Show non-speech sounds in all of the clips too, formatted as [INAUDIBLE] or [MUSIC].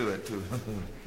to it too. [LAUGHS]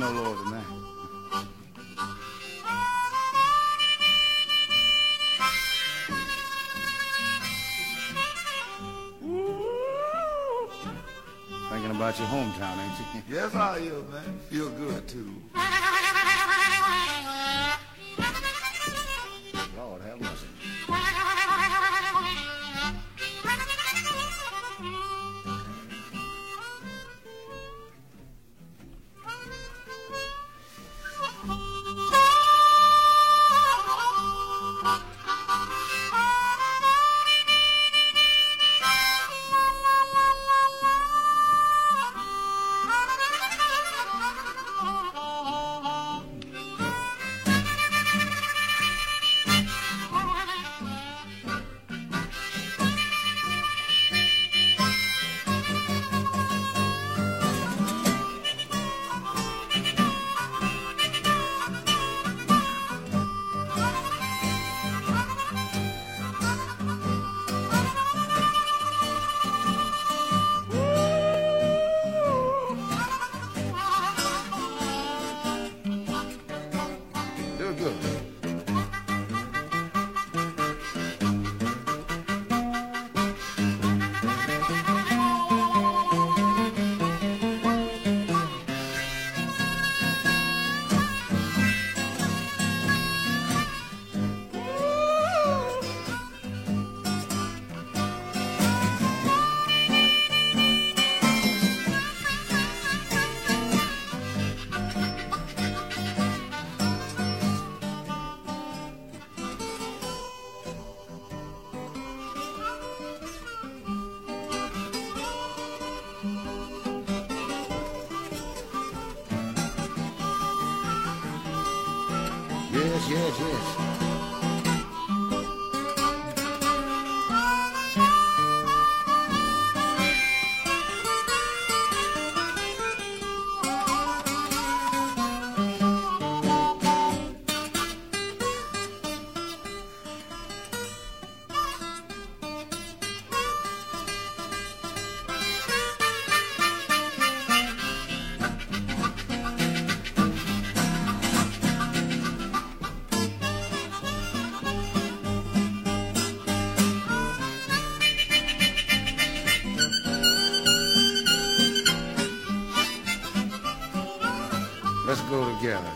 no lower than that. Thinking about your hometown, ain't you? Yes, I am, man. Feel good, too. Together.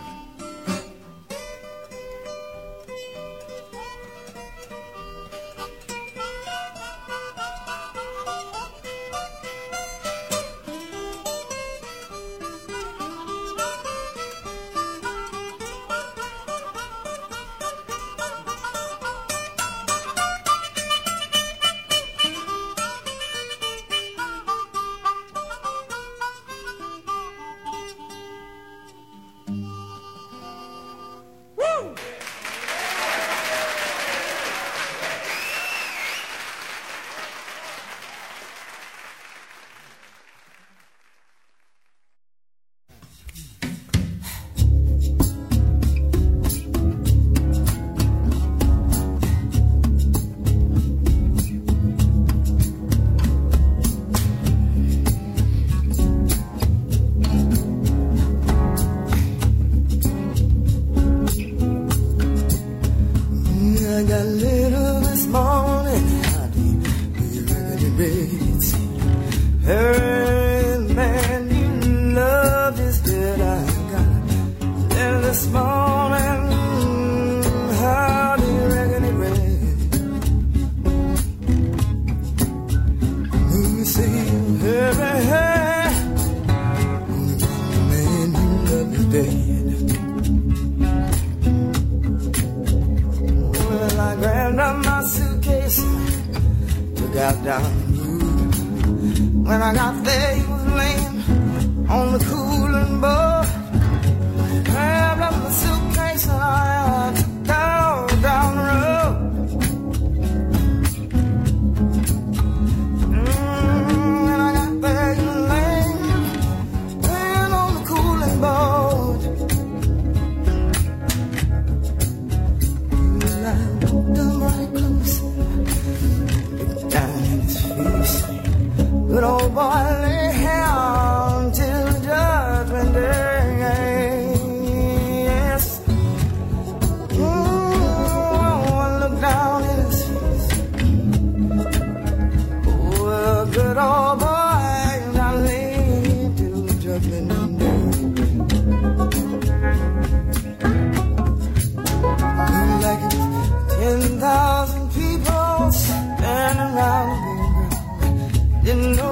You know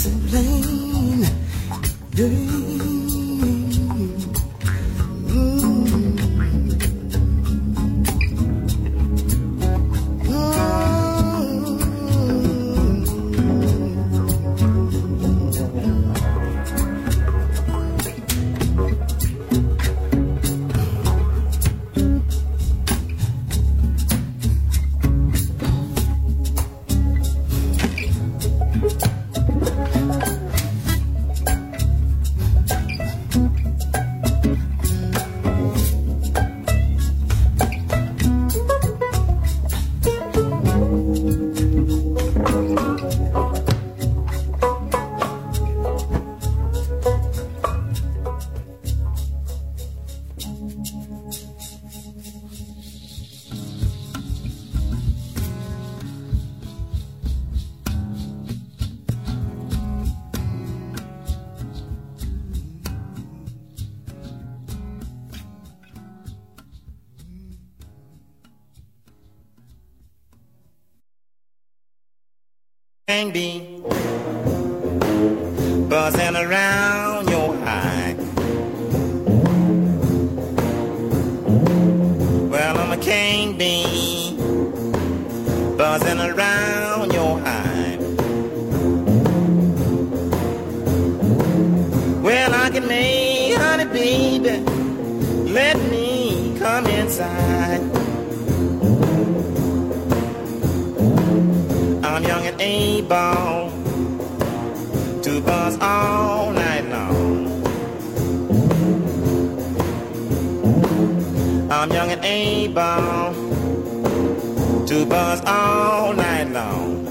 simply Bang bean buzzing around. ball, to buzz all night long. I'm young and able, to buzz all night long.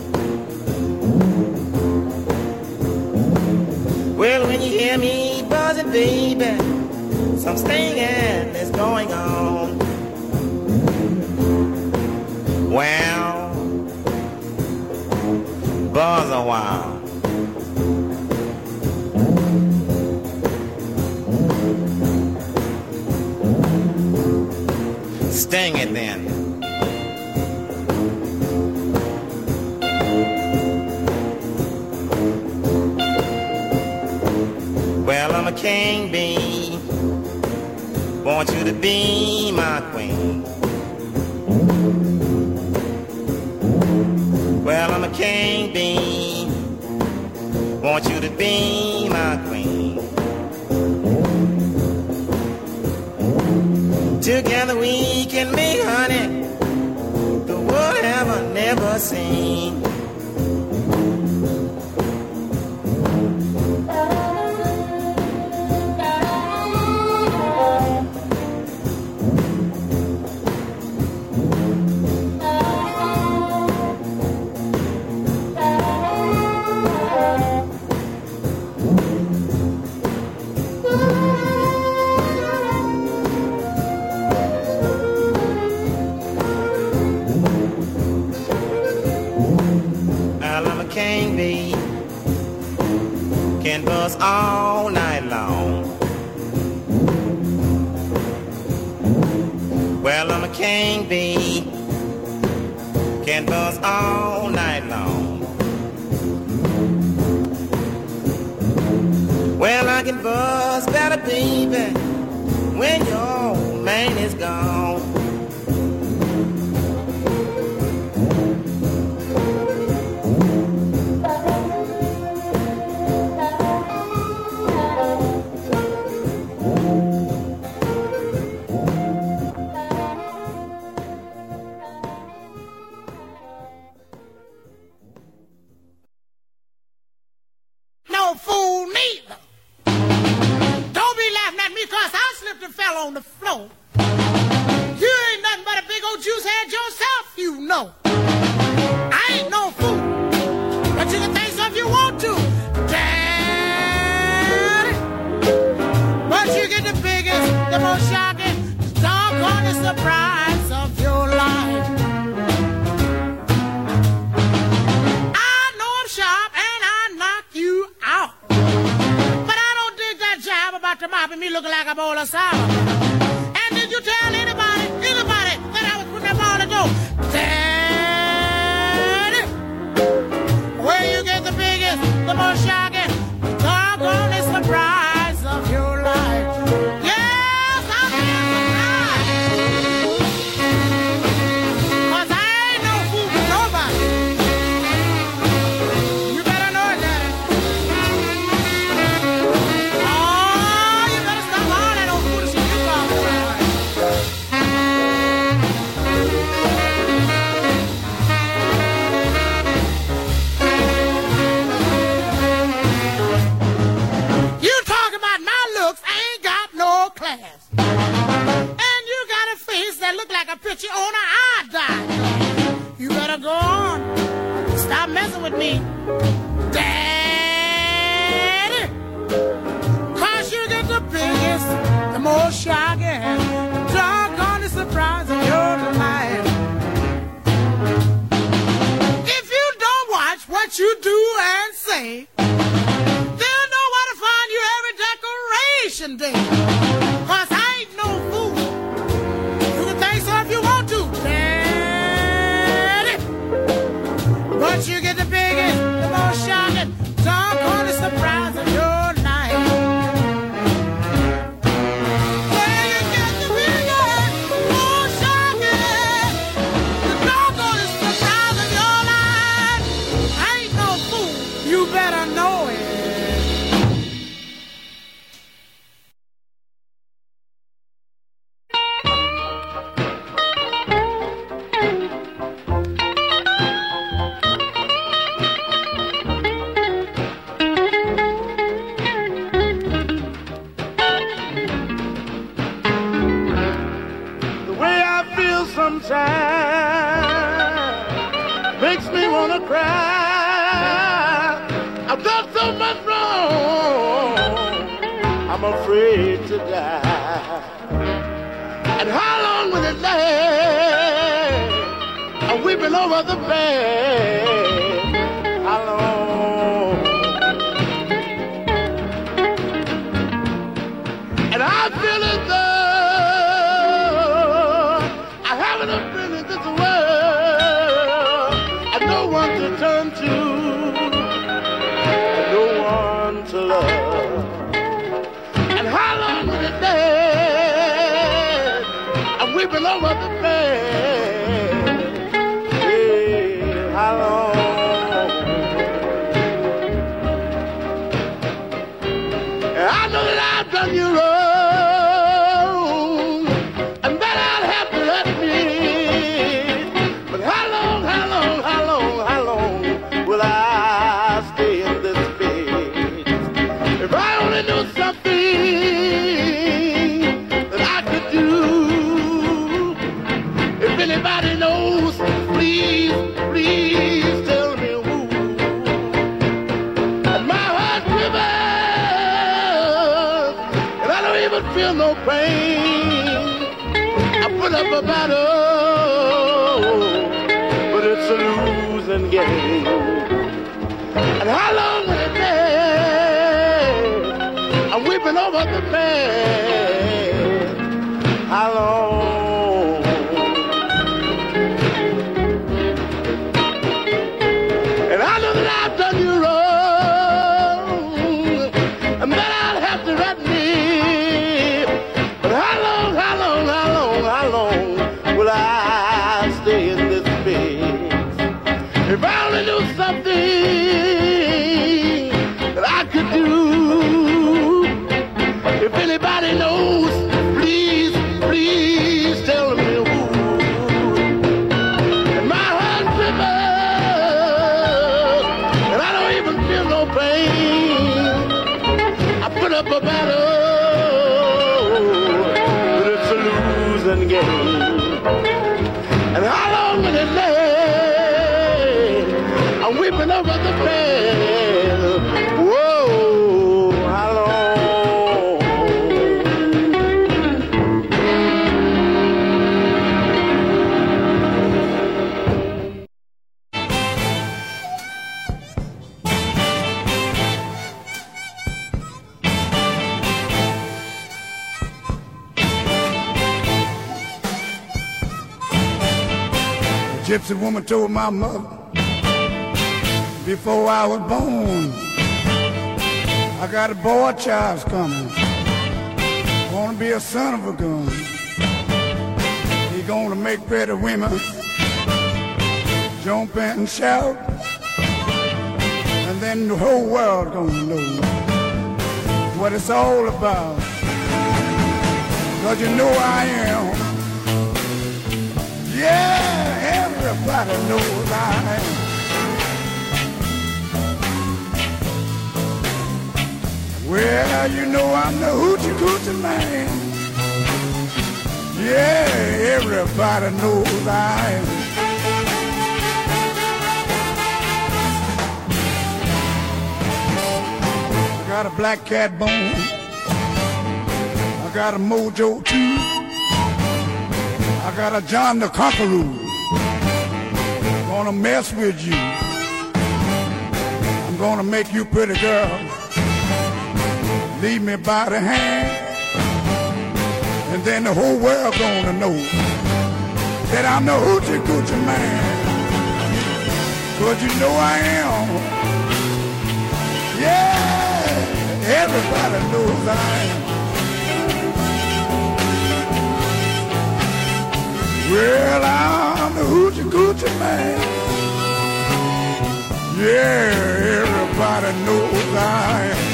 Well, when you hear me buzzing, baby, some stinging is going on. Well bars a while. Sting it then. Well, I'm a king bee. Want you to be my can't be. Want you to be my queen. Together we can make honey the world have never seen. how long will it last? Are weeping over the bed? Up a battle, but it's a losing game. And how long will it last? I'm weeping over the past. Gypsy woman told my mother before I was born, I got a boy child's coming. Gonna be a son of a gun. He gonna make pretty women jump and shout. And then the whole world gonna know what it's all about. Cause you know I am. Yeah, everybody knows I am. Well, you know I'm the hoochie coochie man. Yeah, everybody knows I am. I got a black cat bone. I got a mojo too. I got a John the Conqueror. Gonna mess with you. I'm gonna make you pretty girl. Lead me by the hand. And then the whole world gonna know that I'm the hoochie coochie man. Cause you know I am. Yeah, everybody knows I am. Well, I'm the hoochie coochie man. Yeah, everybody knows I am.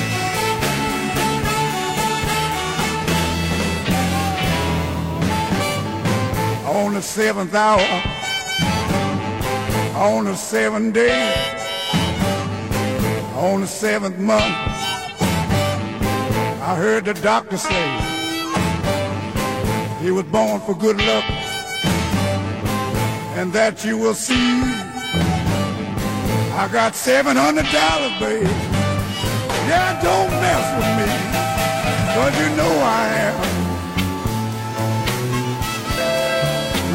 On the seventh hour, on the seventh day, on the seventh month, I heard the doctor say he was born for good luck and that you will see. I got seven hundred dollars, baby. Yeah, don't mess with me, cause you know I am.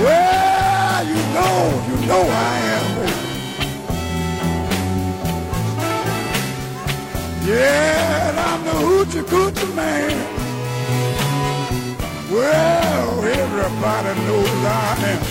Well, you know, you know I am, baby. Yeah, I'm the hoochie coochie man. Well, everybody knows I am.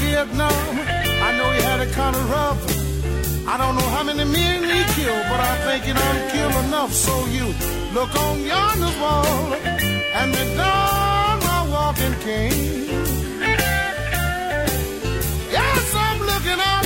Vietnam. I know he had it kind of rough. I don't know how many men he killed, but I think he done killed enough. So you look on yonder wall and the dawn my walking king. Yes, I'm looking out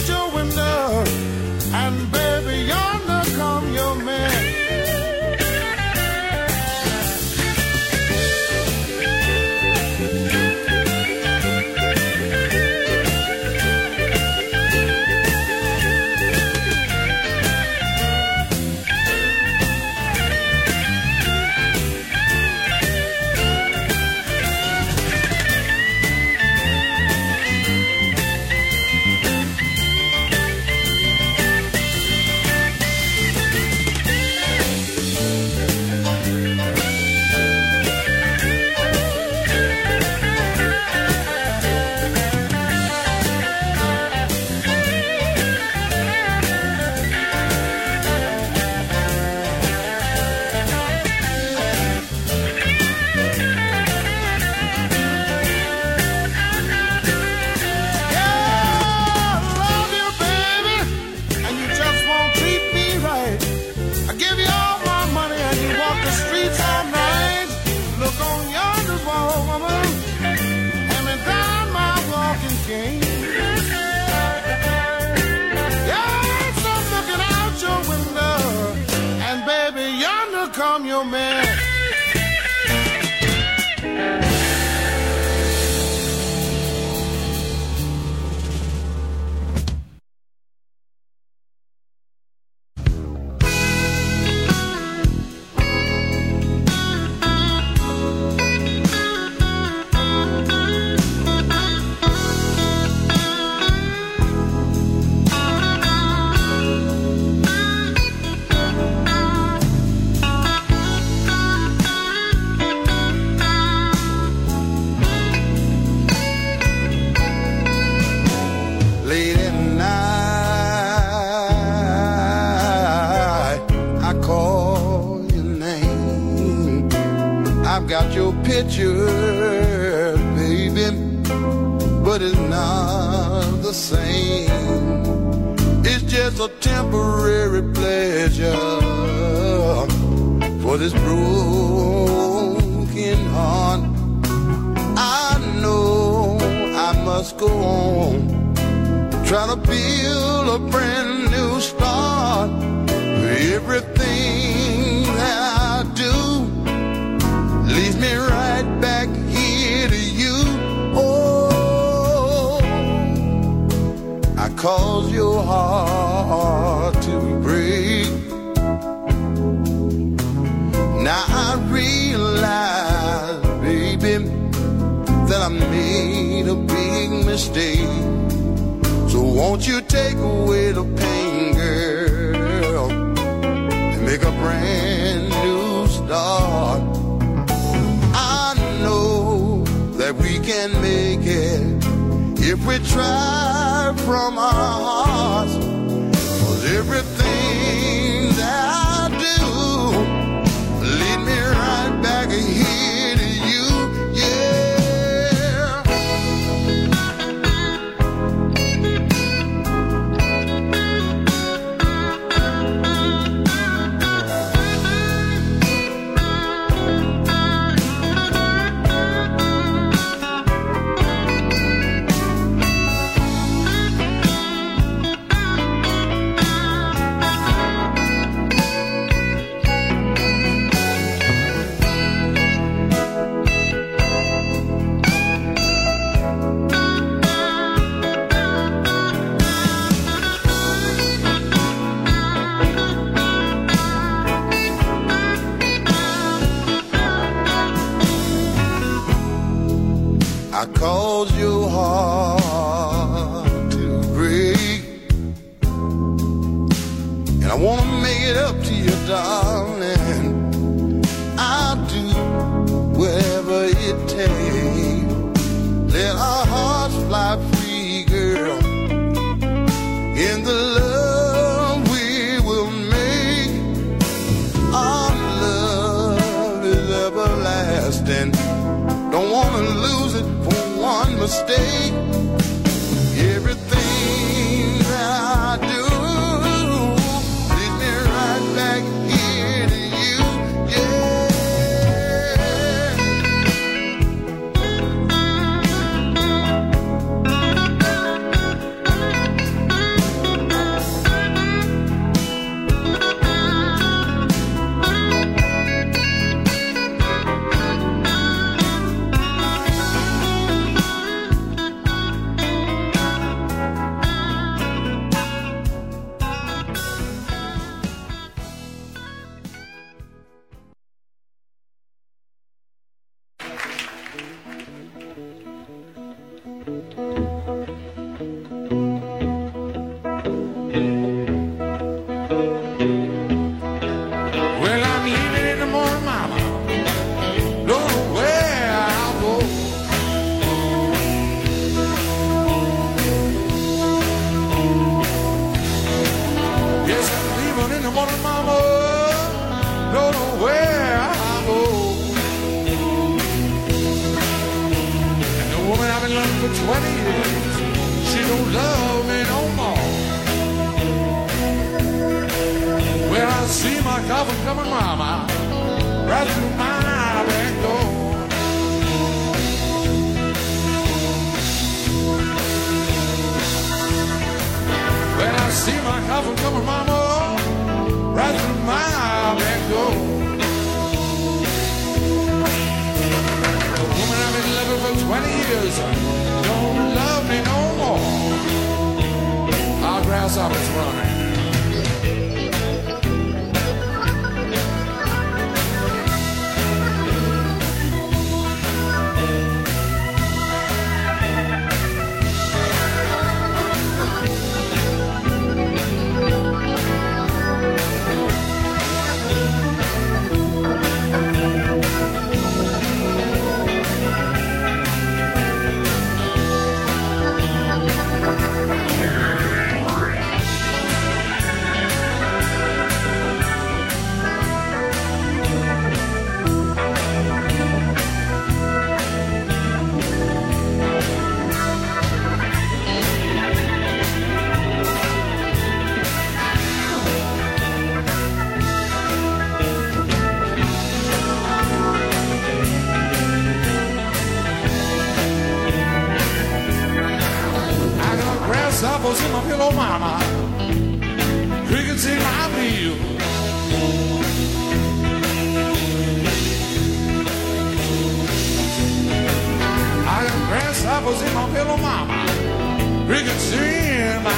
Crickets in my.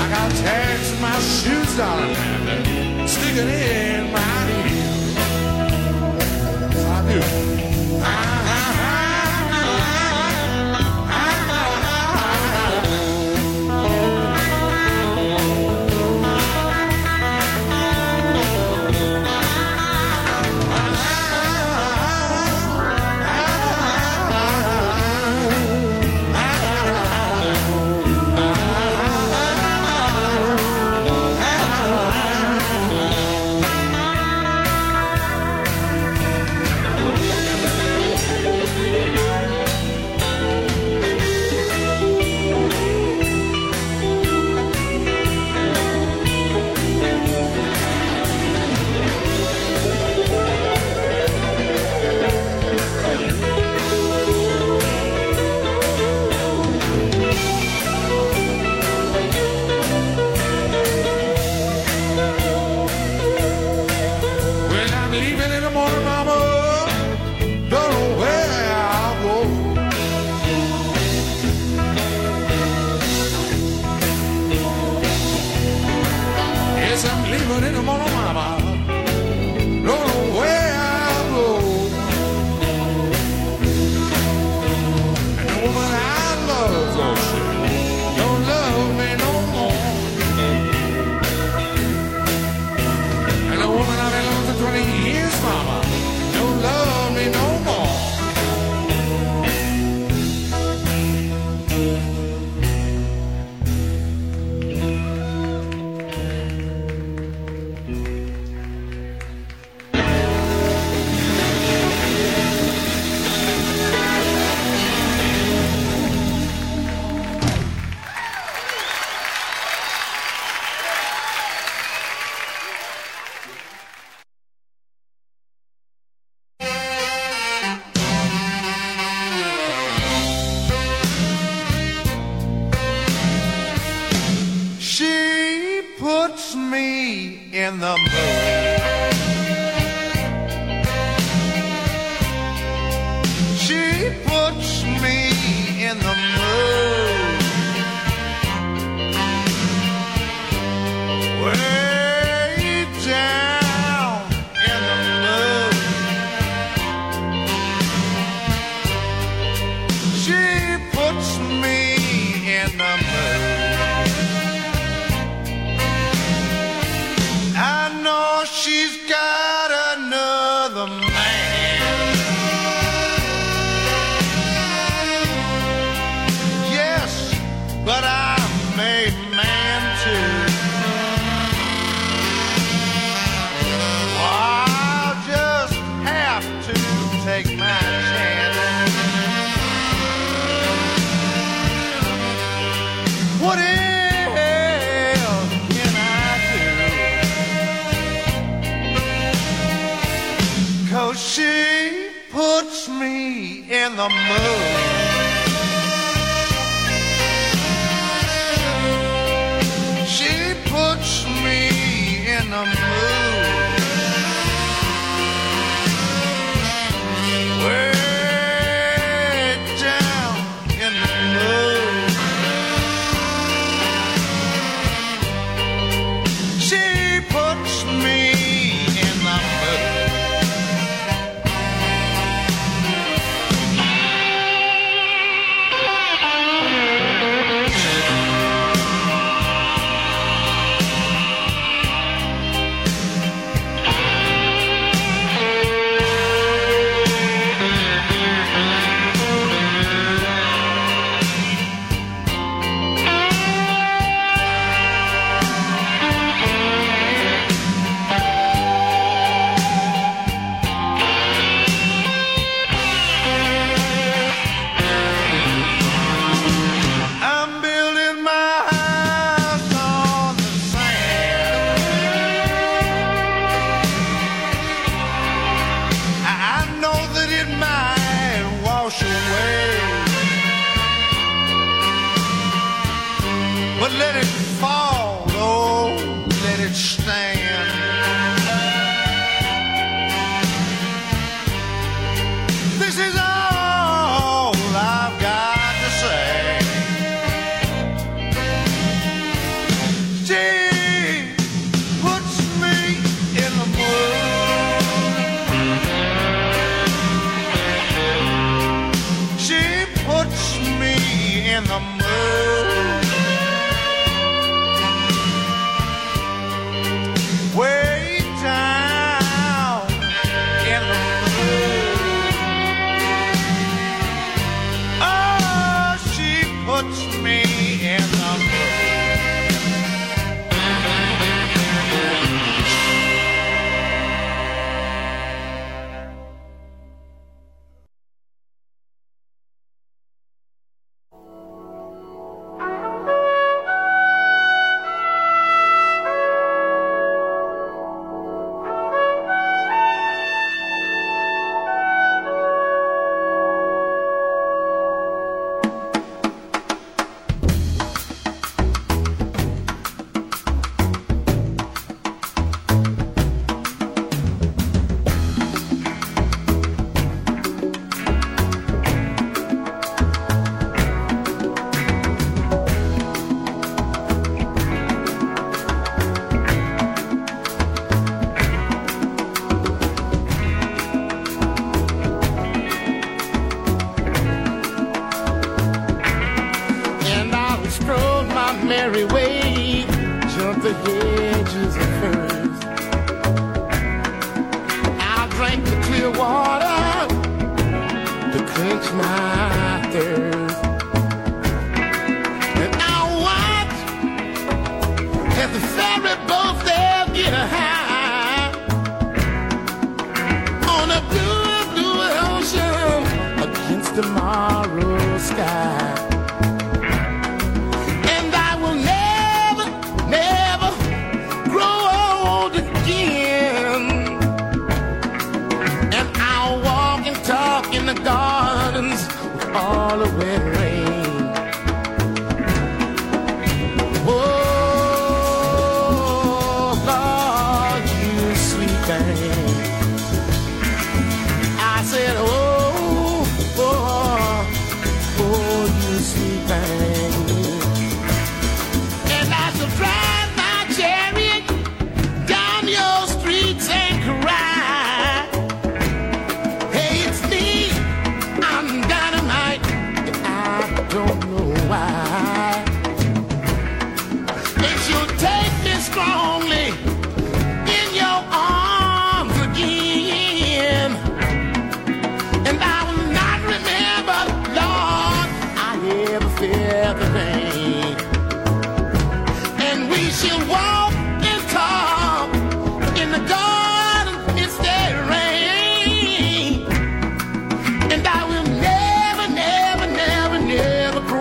I got tags in my shoes, darling, sticking in my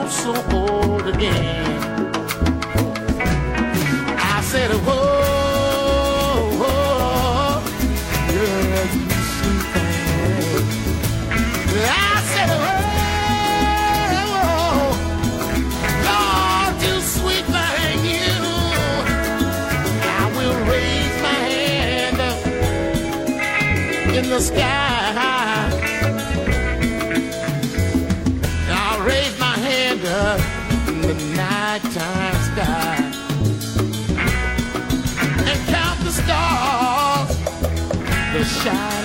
So old again. I said, whoa, whoa girl, you sweet thing. I said, whoa, whoa, Lord, you sweet thing, you. I will raise my hand in the sky. Shine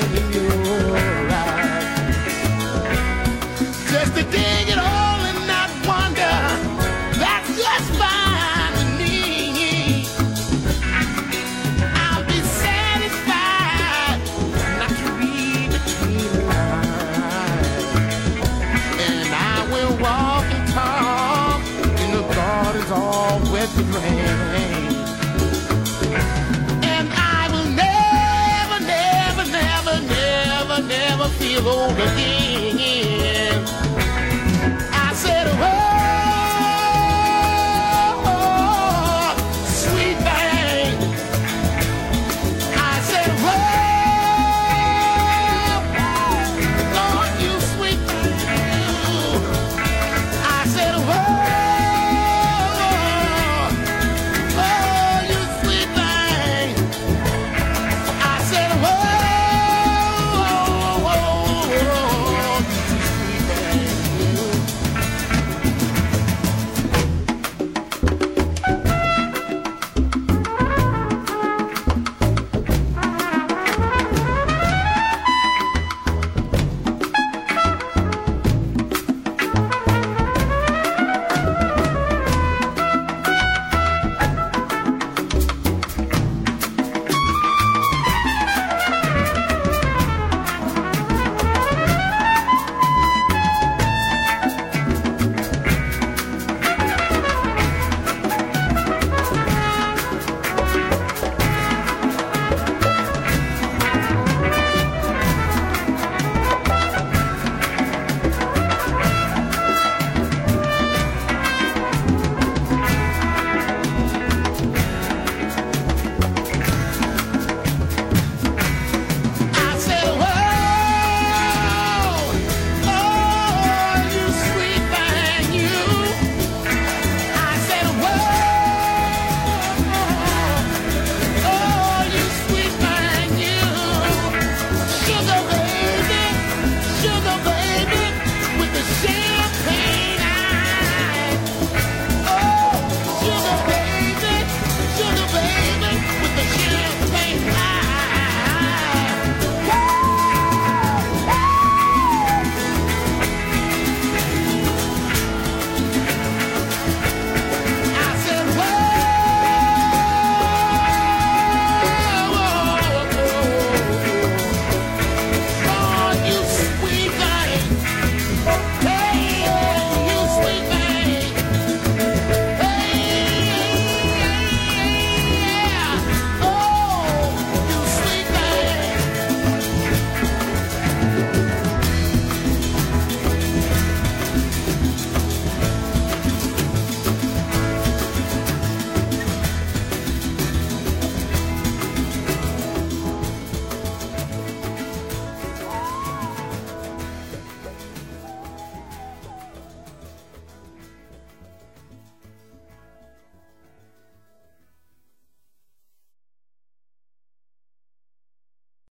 never,